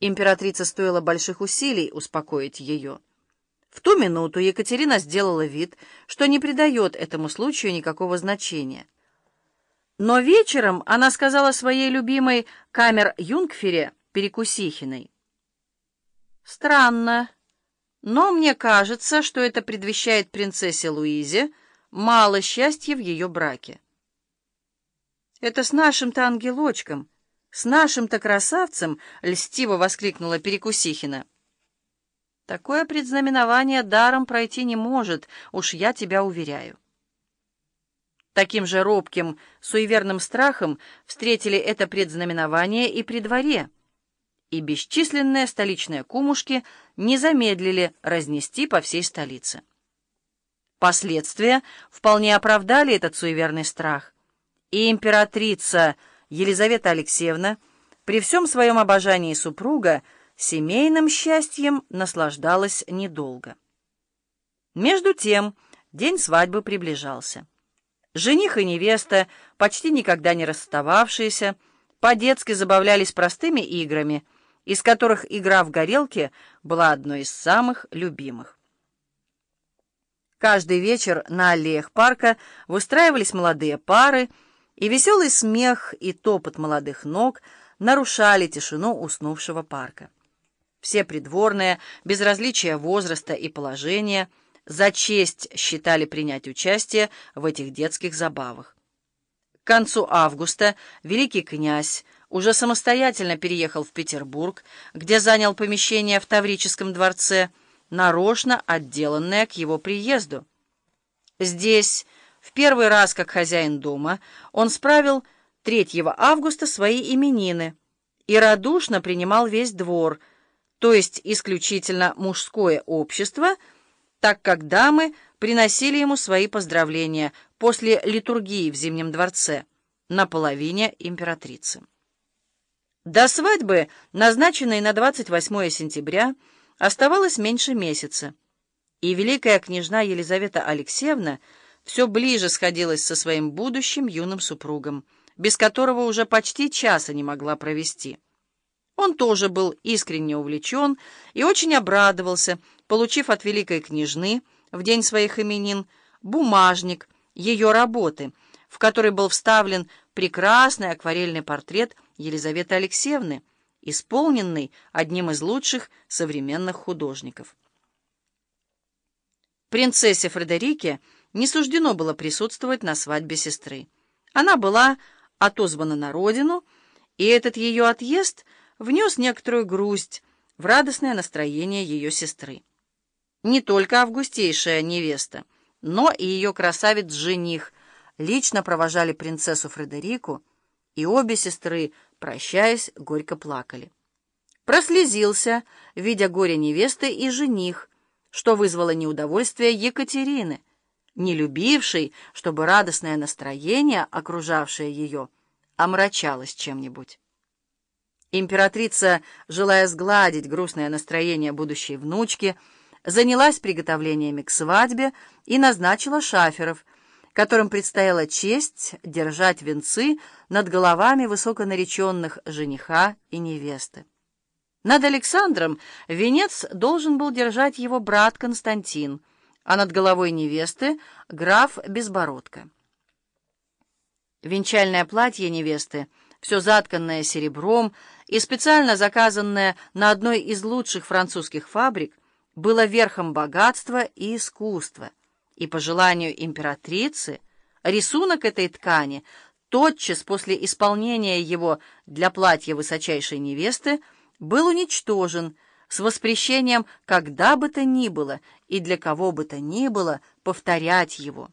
Императрица стоила больших усилий успокоить ее. В ту минуту Екатерина сделала вид, что не придает этому случаю никакого значения. Но вечером она сказала своей любимой камер-юнгфере Перекусихиной. «Странно, но мне кажется, что это предвещает принцессе Луизе мало счастья в ее браке». «Это с нашим-то ангелочком», «С нашим-то красавцем!» — льстиво воскликнула Перекусихина. «Такое предзнаменование даром пройти не может, уж я тебя уверяю». Таким же робким, суеверным страхом встретили это предзнаменование и при дворе, и бесчисленные столичные кумушки не замедлили разнести по всей столице. Последствия вполне оправдали этот суеверный страх, и императрица Елизавета Алексеевна при всем своем обожании супруга семейным счастьем наслаждалась недолго. Между тем день свадьбы приближался. Жених и невеста, почти никогда не расстававшиеся, по-детски забавлялись простыми играми, из которых игра в горелке была одной из самых любимых. Каждый вечер на аллеях парка выстраивались молодые пары, и веселый смех и топот молодых ног нарушали тишину уснувшего парка. Все придворные, без различия возраста и положения, за честь считали принять участие в этих детских забавах. К концу августа великий князь уже самостоятельно переехал в Петербург, где занял помещение в Таврическом дворце, нарочно отделанное к его приезду. Здесь в первый раз, как хозяин дома, он справил 3 августа свои именины и радушно принимал весь двор, то есть исключительно мужское общество, так как дамы приносили ему свои поздравления после литургии в Зимнем дворце на половине императрицы. До свадьбы, назначенной на 28 сентября, оставалось меньше месяца, и великая княжна Елизавета Алексеевна все ближе сходилась со своим будущим юным супругом, без которого уже почти часа не могла провести. Он тоже был искренне увлечен и очень обрадовался, получив от великой княжны в день своих именин бумажник ее работы, в который был вставлен прекрасный акварельный портрет Елизаветы Алексеевны, исполненный одним из лучших современных художников. Принцессе Фредерике не суждено было присутствовать на свадьбе сестры. Она была отозвана на родину, и этот ее отъезд внес некоторую грусть в радостное настроение ее сестры. Не только августейшая невеста, но и ее красавец-жених лично провожали принцессу Фредерику, и обе сестры, прощаясь, горько плакали. Прослезился, видя горе невесты, и жених, что вызвало неудовольствие Екатерины, не любившей, чтобы радостное настроение, окружавшее ее, омрачалось чем-нибудь. Императрица, желая сгладить грустное настроение будущей внучки, занялась приготовлениями к свадьбе и назначила шаферов, которым предстояла честь держать венцы над головами высоконареченных жениха и невесты. Над Александром венец должен был держать его брат Константин — а над головой невесты — граф Безбородко. Венчальное платье невесты, все затканное серебром и специально заказанное на одной из лучших французских фабрик, было верхом богатства и искусства, и по желанию императрицы рисунок этой ткани тотчас после исполнения его для платья высочайшей невесты был уничтожен — с воспрещением когда бы то ни было и для кого бы то ни было повторять его.